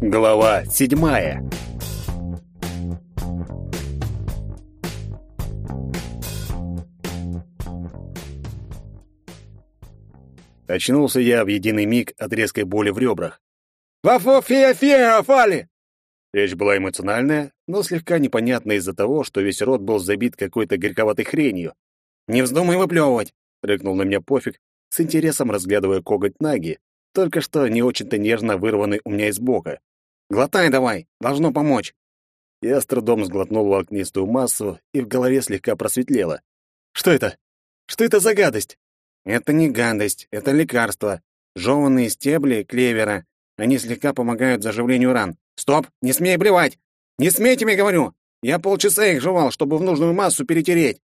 Глава седьмая. Очнулся я в единый миг от резкой боли в ребрах. «Вафо-фея-фея, Фали!» Речь была эмоциональная, но слегка непонятная из-за того, что весь рот был забит какой-то горьковатой хренью. «Не вздумай выплевывать!» — рыкнул на меня пофиг, с интересом разглядывая коготь Наги, только что не очень-то нежно вырванный у меня из бока. «Глотай давай, должно помочь!» Я с трудом сглотнул волокнистую массу, и в голове слегка просветлело. «Что это? Что это за гадость?» «Это не гадость, это лекарство. Жеванные стебли клевера. Они слегка помогают заживлению ран. Стоп, не смей блевать! Не смейте мне, говорю! Я полчаса их жевал, чтобы в нужную массу перетереть.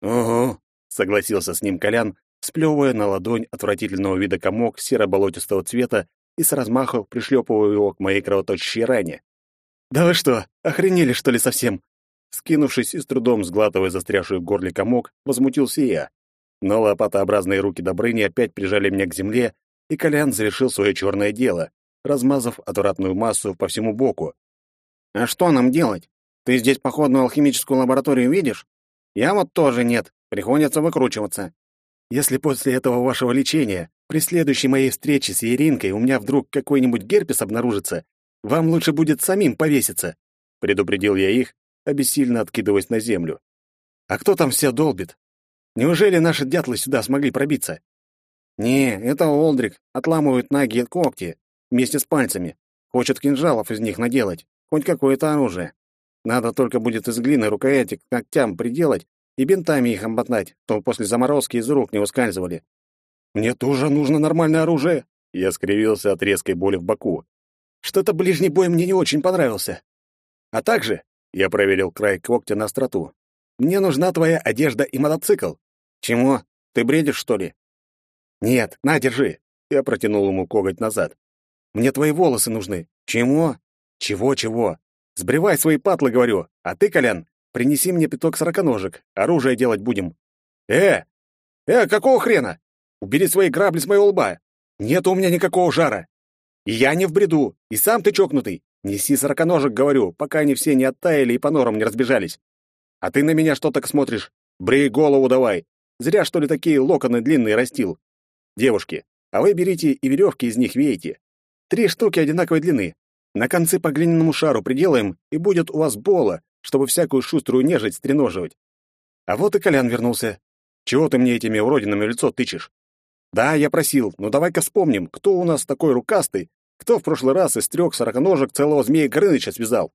Угу, согласился с ним Колян, сплевывая на ладонь отвратительного вида комок серо-болотистого цвета и с размаху пришлепывая его к моей кровоточащей ране. «Да вы что, охренели, что ли, совсем?» Скинувшись и с трудом сглатывая застрявший в горле комок, возмутился я. Но лопатообразные руки Добрыни опять прижали меня к земле, и Колян завершил свое черное дело, размазав отвратную массу по всему боку. «А что нам делать? Ты здесь походную алхимическую лабораторию видишь? Я вот тоже нет, приходится выкручиваться». «Если после этого вашего лечения, при следующей моей встрече с Еринкой у меня вдруг какой-нибудь герпес обнаружится, вам лучше будет самим повеситься», — предупредил я их, обессильно откидываясь на землю. «А кто там все долбит? Неужели наши дятлы сюда смогли пробиться?» «Не, это Олдрик, отламывают ноги и когти, вместе с пальцами. Хочет кинжалов из них наделать, хоть какое-то оружие. Надо только будет из глины рукояти к ногтям приделать и бинтами их обмотать, чтобы после заморозки из рук не ускальзывали. Мне тоже нужно нормальное оружие. Я скривился от резкой боли в боку. Что-то ближний бой мне не очень понравился. А также я проверил край когтя на остроту. Мне нужна твоя одежда и мотоцикл. Чему? Ты бредишь, что ли? Нет, на, держи. Я протянул ему коготь назад. Мне твои волосы нужны. Чему? Чего-чего? Сбривай свои патлы, говорю. А ты, Колян, принеси мне пяток сороконожек. Оружие делать будем. Э! Э, какого хрена? Убери свои грабли с моего лба. Нет у меня никакого жара. И я не в бреду, и сам ты чокнутый. Неси сороконожек, говорю, пока они все не оттаяли и по норам не разбежались. А ты на меня что так смотришь? Брей голову давай. Зря, что ли, такие локоны длинные растил. Девушки, а вы берите и веревки из них веете. Три штуки одинаковой длины. На концы по глиняному шару приделаем, и будет у вас бола, чтобы всякую шуструю нежить стреноживать. А вот и Колян вернулся. Чего ты мне этими уродинами лицо тычешь? Да, я просил, но давай-ка вспомним, кто у нас такой рукастый, кто в прошлый раз из трех сороконожек целого змея Горыныча связал.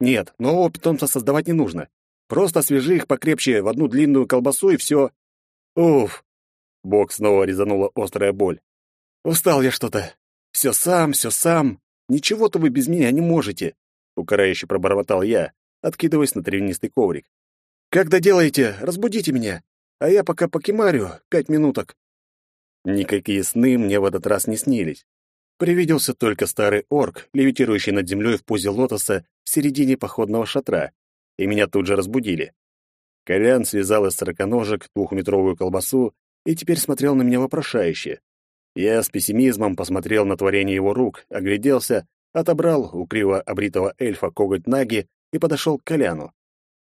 Нет, нового питомца создавать не нужно. Просто свяжи их покрепче в одну длинную колбасу и все. Уф! Бок снова резанула острая боль. Устал я что-то. Все сам, все сам. Ничего-то вы без меня не можете, укоряюще пробормотал я, откидываясь на травянистый коврик. Когда делаете, разбудите меня, а я пока покемарю пять минуток. Никакие сны мне в этот раз не снились. Привиделся только старый орк, левитирующий над землей в позе лотоса в середине походного шатра, и меня тут же разбудили. Колян связал из сороконожек двухметровую колбасу и теперь смотрел на меня вопрошающе. Я с пессимизмом посмотрел на творение его рук, огляделся, отобрал у криво обритого эльфа коготь наги и подошел к Коляну.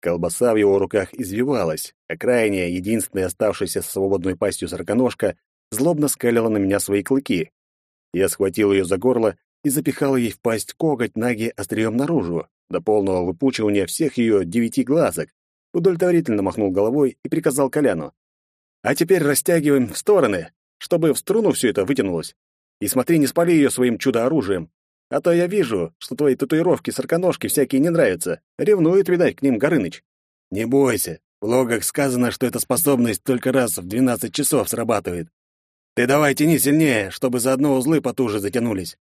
Колбаса в его руках извивалась, а крайняя, единственная оставшаяся с свободной пастью сороконожка, злобно скалила на меня свои клыки. Я схватил ее за горло и запихал ей в пасть коготь наги острием наружу, до полного выпучивания всех ее девяти глазок, удовлетворительно махнул головой и приказал Коляну. «А теперь растягиваем в стороны, чтобы в струну все это вытянулось. И смотри, не спали ее своим чудо-оружием. А то я вижу, что твои татуировки-сороконожки всякие не нравятся. Ревнует, видать, к ним Горыныч. Не бойся. В логах сказано, что эта способность только раз в двенадцать часов срабатывает. Ты давай тяни сильнее, чтобы заодно узлы потуже затянулись.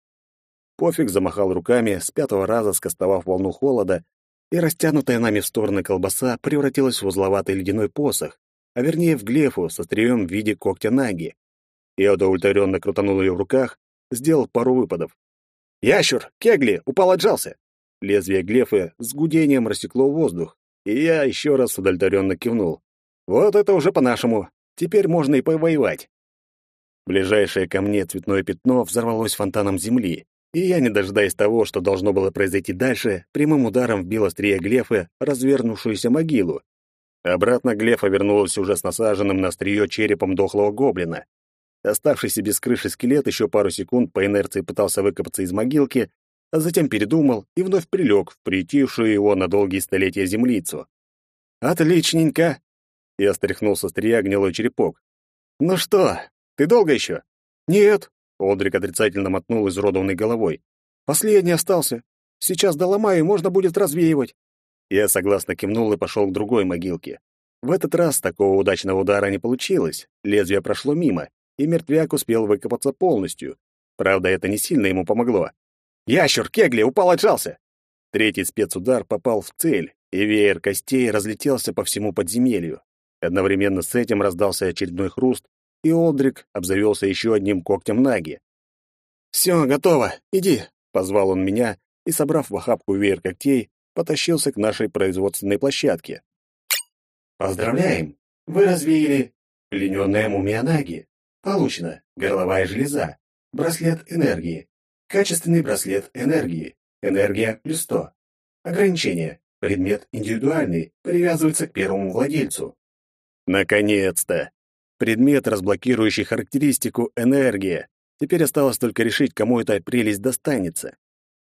Пофиг замахал руками, с пятого раза скостовав волну холода, и растянутая нами в стороны колбаса превратилась в узловатый ледяной посох, а вернее в глефу со острием в виде когтя наги. Я удовлетворенно крутанул ее в руках, сделал пару выпадов. «Ящур! Кегли! Упал, отжался!» Лезвие глефы с гудением рассекло воздух, и я еще раз удовлетворенно кивнул. «Вот это уже по-нашему. Теперь можно и повоевать». Ближайшее ко мне цветное пятно взорвалось фонтаном земли, и я, не дожидаясь того, что должно было произойти дальше, прямым ударом вбил острие глефы в развернувшуюся могилу. Обратно глефа вернулась уже с насаженным на острие черепом дохлого гоблина. Оставшийся без крыши скелет еще пару секунд по инерции пытался выкопаться из могилки, а затем передумал и вновь прилег в приютившую его на долгие столетия землицу. «Отличненько!» Я стряхнул со стрия гнилой черепок. «Ну что, ты долго еще?» «Нет», — Олдрик отрицательно мотнул изуродованной головой. «Последний остался. Сейчас доломаю, и можно будет развеивать». Я согласно кивнул и пошел к другой могилке. В этот раз такого удачного удара не получилось. Лезвие прошло мимо, и мертвяк успел выкопаться полностью. Правда, это не сильно ему помогло. «Ящер, Кегли, упал, отжался!» Третий спецудар попал в цель, и веер костей разлетелся по всему подземелью. Одновременно с этим раздался очередной хруст, и Олдрик обзавелся еще одним когтем наги. «Все, готово, иди!» — позвал он меня, и, собрав в охапку веер когтей, потащился к нашей производственной площадке. «Поздравляем! Вы развеяли плененная мумия наги. Получено горловая железа, браслет энергии, качественный браслет энергии, энергия плюс 100. Ограничение. Предмет индивидуальный, привязывается к первому владельцу. Наконец-то! Предмет, разблокирующий характеристику энергия. Теперь осталось только решить, кому эта прелесть достанется.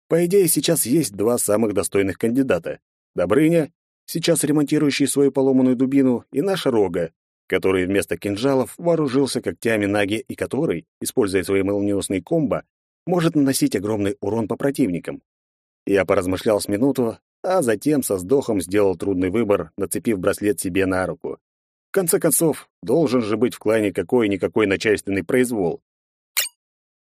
По идее, сейчас есть два самых достойных кандидата. Добрыня, сейчас ремонтирующий свою поломанную дубину, и наш Рога, который вместо кинжалов вооружился когтями Наги и который, используя свои молниеносные комбо, может наносить огромный урон по противникам. Я поразмышлял с минуту, а затем со вздохом сделал трудный выбор, нацепив браслет себе на руку. В конце концов, должен же быть в клане какой-никакой начальственный произвол.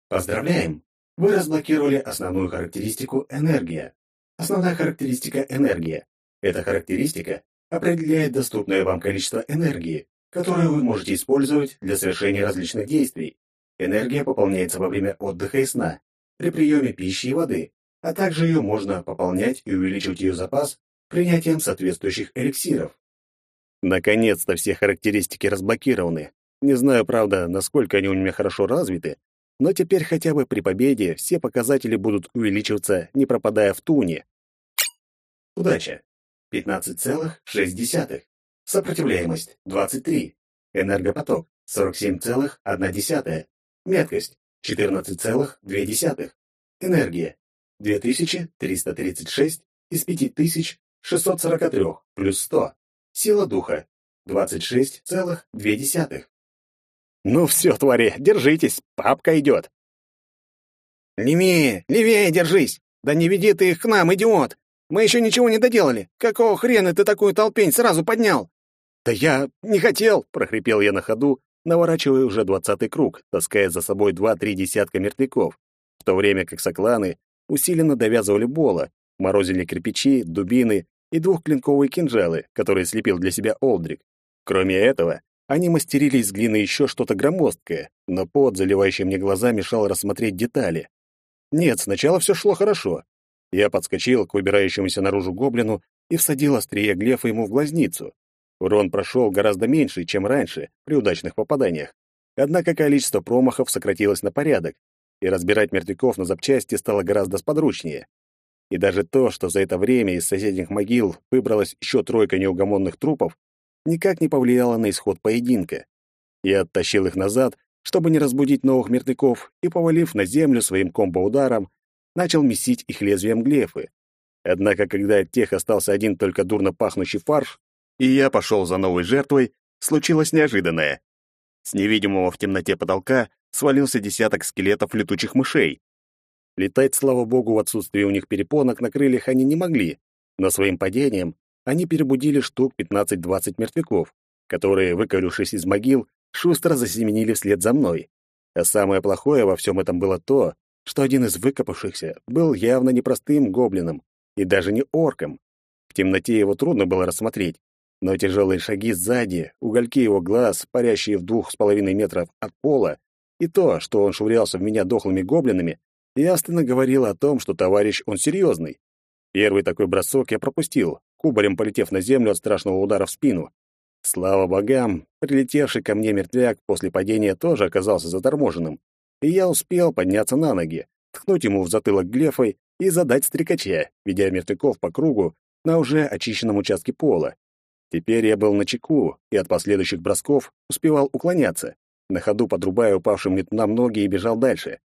Поздравляем! Вы разблокировали основную характеристику «Энергия». Основная характеристика «Энергия». Эта характеристика определяет доступное вам количество энергии, которую вы можете использовать для совершения различных действий. Энергия пополняется во время отдыха и сна, при приеме пищи и воды, а также ее можно пополнять и увеличивать ее запас принятием соответствующих эликсиров. Наконец-то все характеристики разблокированы. Не знаю, правда, насколько они у меня хорошо развиты, но теперь хотя бы при победе все показатели будут увеличиваться, не пропадая в туне. Удача. 15,6. Сопротивляемость 23. Энергопоток 47,1. Меткость 14,2. Энергия 2336 из 5643 плюс 100. Сила духа 26,2. Ну все, твари, держитесь, папка идет. Левее, левее держись! Да не веди ты их к нам, идиот! Мы еще ничего не доделали. Какого хрена ты такую толпень сразу поднял? Да я не хотел, прохрипел я на ходу, наворачивая уже двадцатый круг, таская за собой два-три десятка мертвяков, в то время как сокланы усиленно довязывали бола, морозили кирпичи, дубины и двухклинковые кинжалы, которые слепил для себя Олдрик. Кроме этого, они мастерили из глины еще что-то громоздкое, но пот, заливающий мне глаза, мешал рассмотреть детали. Нет, сначала все шло хорошо. Я подскочил к выбирающемуся наружу гоблину и всадил острие глефа ему в глазницу. Урон прошел гораздо меньше, чем раньше, при удачных попаданиях. Однако количество промахов сократилось на порядок, и разбирать мертвяков на запчасти стало гораздо сподручнее. И даже то, что за это время из соседних могил выбралась еще тройка неугомонных трупов, никак не повлияло на исход поединка. Я оттащил их назад, чтобы не разбудить новых мертвяков, и, повалив на землю своим комбо-ударом, начал месить их лезвием глефы. Однако, когда от тех остался один только дурно пахнущий фарш, и я пошел за новой жертвой, случилось неожиданное. С невидимого в темноте потолка свалился десяток скелетов летучих мышей. Летать, слава богу, в отсутствии у них перепонок на крыльях они не могли, но своим падением они перебудили штук 15-20 мертвяков, которые, выкорившись из могил, шустро засеменили вслед за мной. А самое плохое во всем этом было то, что один из выкопавшихся был явно непростым гоблином и даже не орком. В темноте его трудно было рассмотреть, но тяжелые шаги сзади, угольки его глаз, парящие в двух с половиной метров от пола, и то, что он швырялся в меня дохлыми гоблинами, ясно говорило о том, что товарищ он серьезный. Первый такой бросок я пропустил, кубарем полетев на землю от страшного удара в спину. Слава богам, прилетевший ко мне мертвяк после падения тоже оказался заторможенным, и я успел подняться на ноги, ткнуть ему в затылок глефой и задать стрекача, ведя мертвяков по кругу на уже очищенном участке пола. Теперь я был на чеку и от последующих бросков успевал уклоняться, на ходу подрубая упавшим летунам ноги и бежал дальше.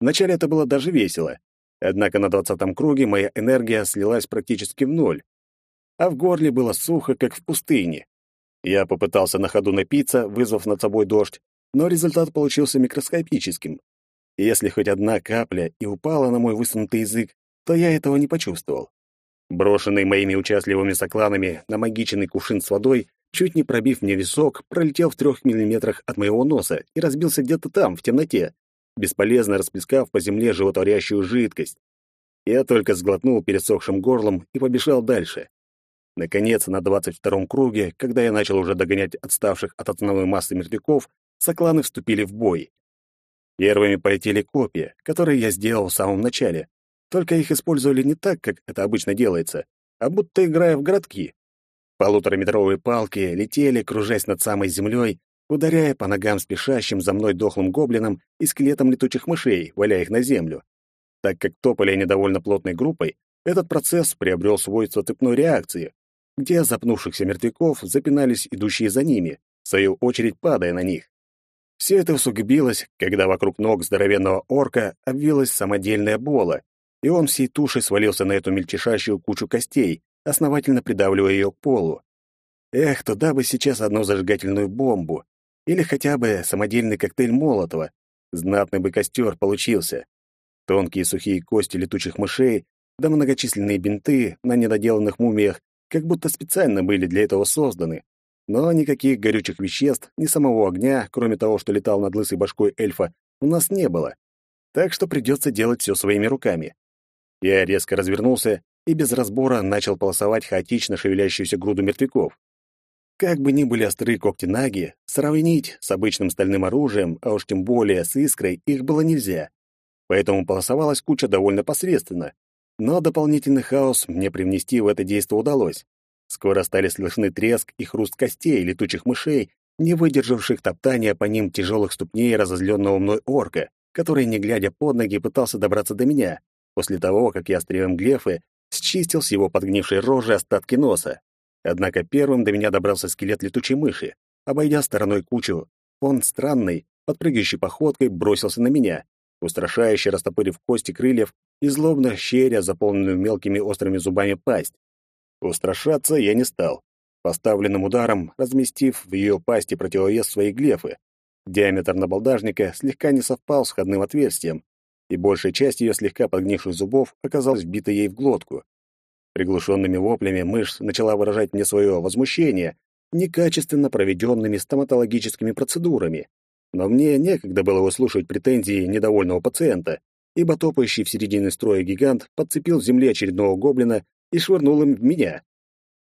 Вначале это было даже весело, однако на двадцатом круге моя энергия слилась практически в ноль, а в горле было сухо, как в пустыне. Я попытался на ходу напиться, вызвав над собой дождь, но результат получился микроскопическим. Если хоть одна капля и упала на мой высунутый язык, то я этого не почувствовал. Брошенный моими участливыми сокланами на магиченный кувшин с водой, чуть не пробив мне висок, пролетел в трех миллиметрах от моего носа и разбился где-то там, в темноте, бесполезно расплескав по земле животворящую жидкость. Я только сглотнул пересохшим горлом и побежал дальше. Наконец, на двадцать втором круге, когда я начал уже догонять отставших от основной массы мертвяков, сокланы вступили в бой. Первыми полетели копья, которые я сделал в самом начале. Только их использовали не так, как это обычно делается, а будто играя в городки. Полутораметровые палки летели, кружась над самой землей, ударяя по ногам спешащим за мной дохлым гоблинам и скелетам летучих мышей, валяя их на землю. Так как топали они довольно плотной группой, этот процесс приобрел свойство цепной реакции, где запнувшихся мертвяков запинались идущие за ними, в свою очередь падая на них. Все это усугубилось, когда вокруг ног здоровенного орка обвилась самодельная бола, и он всей тушей свалился на эту мельчешащую кучу костей, основательно придавливая ее к полу. Эх, туда бы сейчас одну зажигательную бомбу, или хотя бы самодельный коктейль Молотова. Знатный бы костер получился. Тонкие сухие кости летучих мышей, да многочисленные бинты на недоделанных мумиях, как будто специально были для этого созданы. Но никаких горючих веществ, ни самого огня, кроме того, что летал над лысой башкой эльфа, у нас не было. Так что придется делать все своими руками. Я резко развернулся и без разбора начал полосовать хаотично шевелящуюся груду мертвяков. Как бы ни были остры когти наги, сравнить с обычным стальным оружием, а уж тем более с искрой, их было нельзя. Поэтому полосовалась куча довольно посредственно. Но дополнительный хаос мне привнести в это действо удалось. Скоро стали слышны треск и хруст костей летучих мышей, не выдержавших топтания по ним тяжелых ступней разозленного мной орка, который, не глядя под ноги, пытался добраться до меня, после того, как я острием глефы счистил с его подгнившей рожи остатки носа. Однако первым до меня добрался скелет летучей мыши. Обойдя стороной кучу, он странный, подпрыгивающей походкой бросился на меня, устрашающе растопырив кости крыльев и злобно щеря заполненную мелкими острыми зубами пасть. Устрашаться я не стал, поставленным ударом разместив в ее пасти противовес своей глефы. Диаметр набалдажника слегка не совпал с входным отверстием, и большая часть ее слегка подгнивших зубов оказалась вбита ей в глотку. Приглушенными воплями мышь начала выражать мне свое возмущение некачественно проведенными стоматологическими процедурами. Но мне некогда было выслушивать претензии недовольного пациента, ибо топающий в середине строя гигант подцепил в земле очередного гоблина и швырнул им в меня.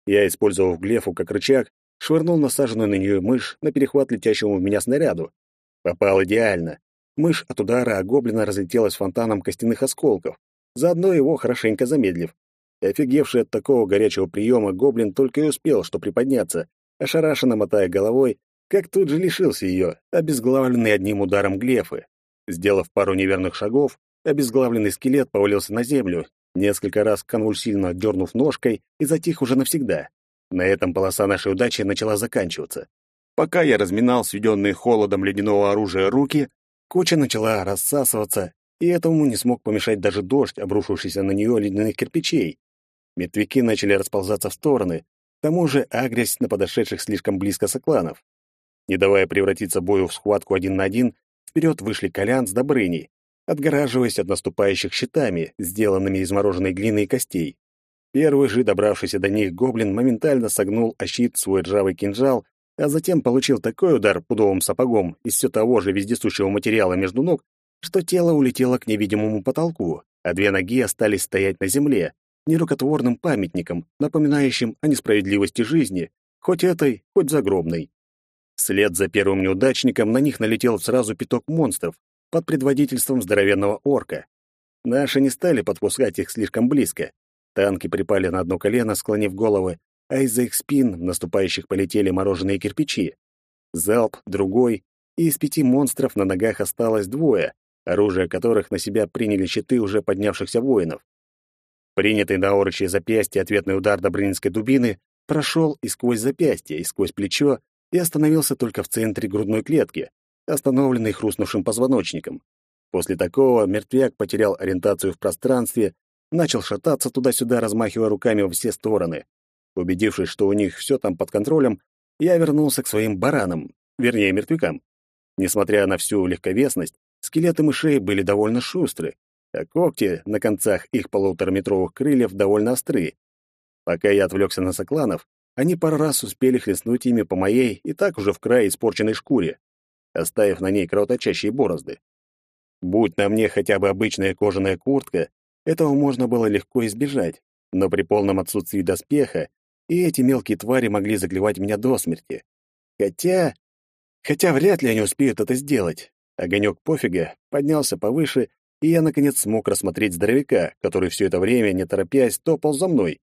Я, использовав глефу как рычаг, швырнул насаженную на нее мышь на перехват летящему в меня снаряду. Попал идеально. Мышь от удара о гоблина разлетелась фонтаном костяных осколков, заодно его хорошенько замедлив. Офигевший от такого горячего приема, гоблин только и успел, что приподняться, ошарашенно мотая головой, как тут же лишился ее, обезглавленный одним ударом глефы. Сделав пару неверных шагов, обезглавленный скелет повалился на землю, несколько раз конвульсивно дернув ножкой и затих уже навсегда. На этом полоса нашей удачи начала заканчиваться. Пока я разминал сведенные холодом ледяного оружия руки, куча начала рассасываться, и этому не смог помешать даже дождь, обрушившийся на нее ледяных кирпичей. Мертвяки начали расползаться в стороны, к тому же агрясь на подошедших слишком близко сокланов. Не давая превратиться бою в схватку один на один, вперед вышли Колян с Добрыней, отгораживаясь от наступающих щитами, сделанными из мороженой глины и костей. Первый же, добравшийся до них, гоблин моментально согнул о щит свой ржавый кинжал, а затем получил такой удар пудовым сапогом из все того же вездесущего материала между ног, что тело улетело к невидимому потолку, а две ноги остались стоять на земле, нерукотворным памятником, напоминающим о несправедливости жизни, хоть этой, хоть загробной. Вслед за первым неудачником на них налетел сразу пяток монстров под предводительством здоровенного орка. Наши не стали подпускать их слишком близко. Танки припали на одно колено, склонив головы, а из-за их спин наступающих полетели мороженые кирпичи. Залп, другой, и из пяти монстров на ногах осталось двое, оружие которых на себя приняли щиты уже поднявшихся воинов. Принятый на орочье запястье ответный удар добрынинской дубины прошел и сквозь запястье, и сквозь плечо, и остановился только в центре грудной клетки, остановленный хрустнувшим позвоночником. После такого мертвяк потерял ориентацию в пространстве, начал шататься туда-сюда, размахивая руками во все стороны. Убедившись, что у них все там под контролем, я вернулся к своим баранам, вернее, мертвякам. Несмотря на всю легковесность, скелеты мышей были довольно шустры, а когти на концах их полутораметровых крыльев довольно остры. Пока я отвлекся на сокланов, они пару раз успели хлестнуть ими по моей и так уже в край испорченной шкуре, оставив на ней кровоточащие борозды. Будь на мне хотя бы обычная кожаная куртка, этого можно было легко избежать, но при полном отсутствии доспеха и эти мелкие твари могли заклевать меня до смерти. Хотя... Хотя вряд ли они успеют это сделать. Огонек пофига поднялся повыше, и я, наконец, смог рассмотреть здоровяка, который все это время, не торопясь, топал за мной.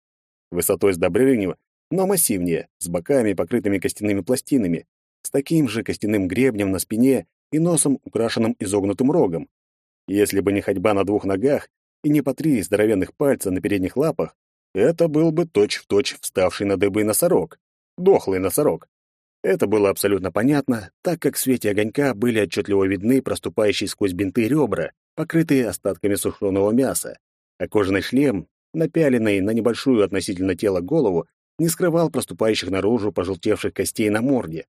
Высотой с Добрыню, но массивнее, с боками, покрытыми костяными пластинами, с таким же костяным гребнем на спине и носом, украшенным изогнутым рогом. Если бы не ходьба на двух ногах и не по три здоровенных пальца на передних лапах, это был бы точь-в-точь точь вставший на дыбы носорог. Дохлый носорог. Это было абсолютно понятно, так как в свете огонька были отчетливо видны проступающие сквозь бинты ребра, покрытые остатками сушеного мяса, а кожаный шлем, напяленный на небольшую относительно тела голову, не скрывал проступающих наружу пожелтевших костей на морде.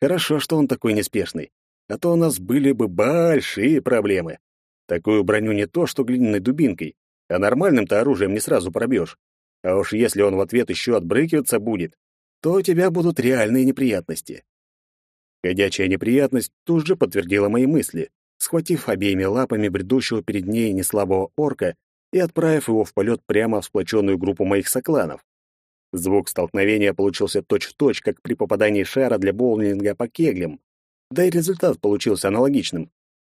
Хорошо, что он такой неспешный, а то у нас были бы большие проблемы. Такую броню не то, что глиняной дубинкой, а нормальным-то оружием не сразу пробьешь. А уж если он в ответ еще отбрыкиваться будет, то у тебя будут реальные неприятности. Ходячая неприятность тут же подтвердила мои мысли, схватив обеими лапами бредущего перед ней неслабого орка и отправив его в полет прямо в сплоченную группу моих сокланов. Звук столкновения получился точь-в-точь, точь, как при попадании шара для боулинга по кеглям. Да и результат получился аналогичным.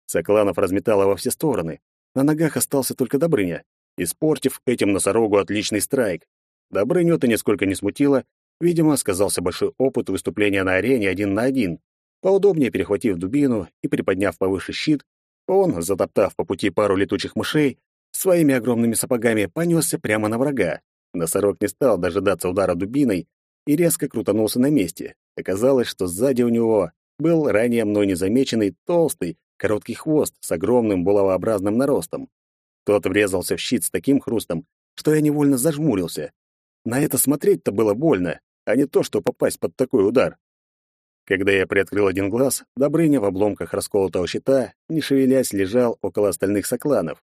Сокланов разметало во все стороны. На ногах остался только Добрыня, испортив этим носорогу отличный страйк. Добрыню это нисколько не смутило, видимо, сказался большой опыт выступления на арене один на один. Поудобнее перехватив дубину и приподняв повыше щит, он, затоптав по пути пару летучих мышей, своими огромными сапогами понесся прямо на врага. Носорог не стал дожидаться удара дубиной и резко крутанулся на месте. Оказалось, что сзади у него был ранее мной незамеченный толстый, короткий хвост с огромным булавообразным наростом. Тот врезался в щит с таким хрустом, что я невольно зажмурился. На это смотреть-то было больно, а не то, что попасть под такой удар. Когда я приоткрыл один глаз, Добрыня в обломках расколотого щита, не шевелясь, лежал около остальных сокланов.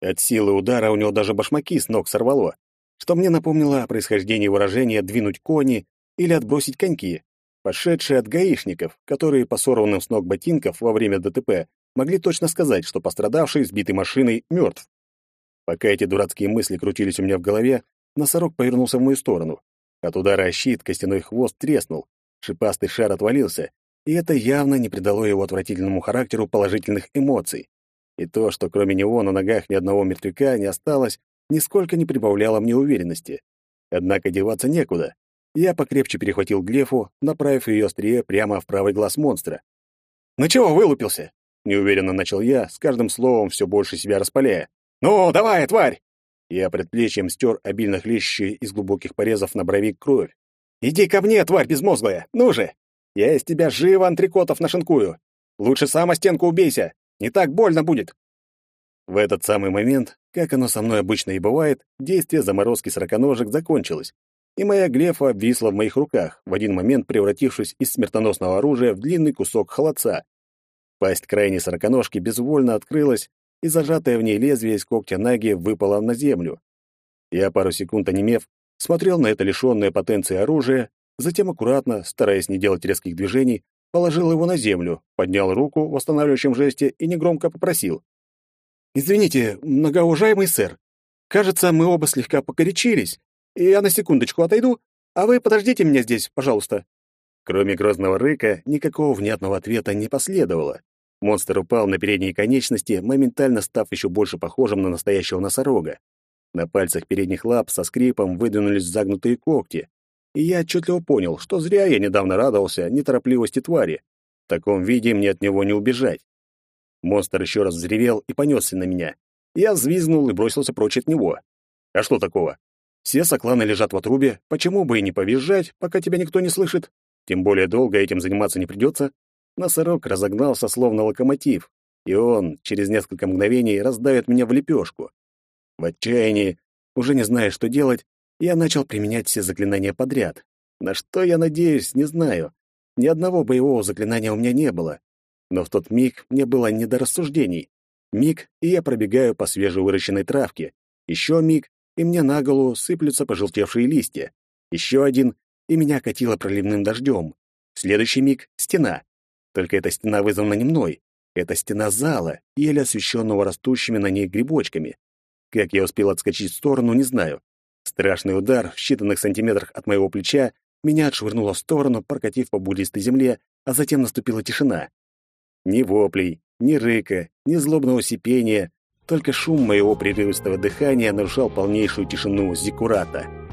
От силы удара у него даже башмаки с ног сорвало, что мне напомнило о происхождении выражения «двинуть кони» или «отбросить коньки», пошедшие от гаишников, которые по сорванным с ног ботинков во время ДТП могли точно сказать, что пострадавший, сбитый машиной, мертв. Пока эти дурацкие мысли крутились у меня в голове, носорог повернулся в мою сторону. От удара о щит костяной хвост треснул, шипастый шар отвалился, и это явно не придало его отвратительному характеру положительных эмоций. И то, что кроме него на ногах ни одного мертвяка не осталось, нисколько не прибавляло мне уверенности. Однако деваться некуда. Я покрепче перехватил глефу, направив ее острие прямо в правый глаз монстра. «Ну чего вылупился?» — неуверенно начал я, с каждым словом все больше себя распаляя. «Ну, давай, тварь!» Я предплечьем стер обильно хлещущую из глубоких порезов на брови кровь. «Иди ко мне, тварь безмозглая! Ну же! Я из тебя живо антрикотов нашинкую! Лучше сам стенку убейся! Не так больно будет!» В этот самый момент, как оно со мной обычно и бывает, действие заморозки сороконожек закончилось, и моя глефа обвисла в моих руках, в один момент превратившись из смертоносного оружия в длинный кусок холодца. Пасть крайней сороконожки безвольно открылась, и зажатое в ней лезвие из когтя Наги выпало на землю. Я пару секунд онемев, смотрел на это лишённое потенции оружие, затем аккуратно, стараясь не делать резких движений, положил его на землю, поднял руку в восстанавливающем жесте и негромко попросил. «Извините, многоуважаемый сэр, кажется, мы оба слегка покорячились, и я на секундочку отойду, а вы подождите меня здесь, пожалуйста». Кроме грозного рыка, никакого внятного ответа не последовало. Монстр упал на передние конечности, моментально став еще больше похожим на настоящего носорога. На пальцах передних лап со скрипом выдвинулись загнутые когти, и я отчетливо понял, что зря я недавно радовался неторопливости твари. В таком виде мне от него не убежать. Монстр еще раз взревел и понесся на меня. Я взвизгнул и бросился прочь от него. А что такого? Все сокланы лежат в отрубе, почему бы и не повизжать, пока тебя никто не слышит? Тем более долго этим заниматься не придется. Носорог разогнался словно локомотив, и он через несколько мгновений раздавит меня в лепешку. В отчаянии, уже не зная, что делать, я начал применять все заклинания подряд. На что я надеюсь, не знаю. Ни одного боевого заклинания у меня не было. Но в тот миг мне было не до рассуждений. Миг, и я пробегаю по свежевыращенной травке. Еще миг, и мне на голову сыплются пожелтевшие листья. Еще один, и меня катило проливным дождем. Следующий миг — стена. Только эта стена вызвана не мной. Это стена зала, еле освещенного растущими на ней грибочками. Как я успел отскочить в сторону, не знаю. Страшный удар в считанных сантиметрах от моего плеча меня отшвырнуло в сторону, прокатив по булистой земле, а затем наступила тишина. Ни воплей, ни рыка, ни злобного сипения, только шум моего прерывистого дыхания нарушал полнейшую тишину Зиккурата.